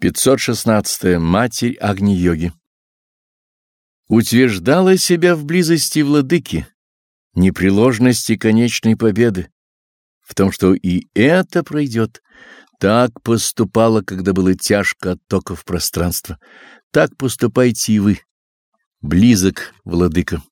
516. Матерь Агни-йоги Утверждала себя в близости владыки, непреложности конечной победы, в том, что и это пройдет. Так поступала, когда было тяжко от токов пространства. Так поступайте и вы. Близок, владыка.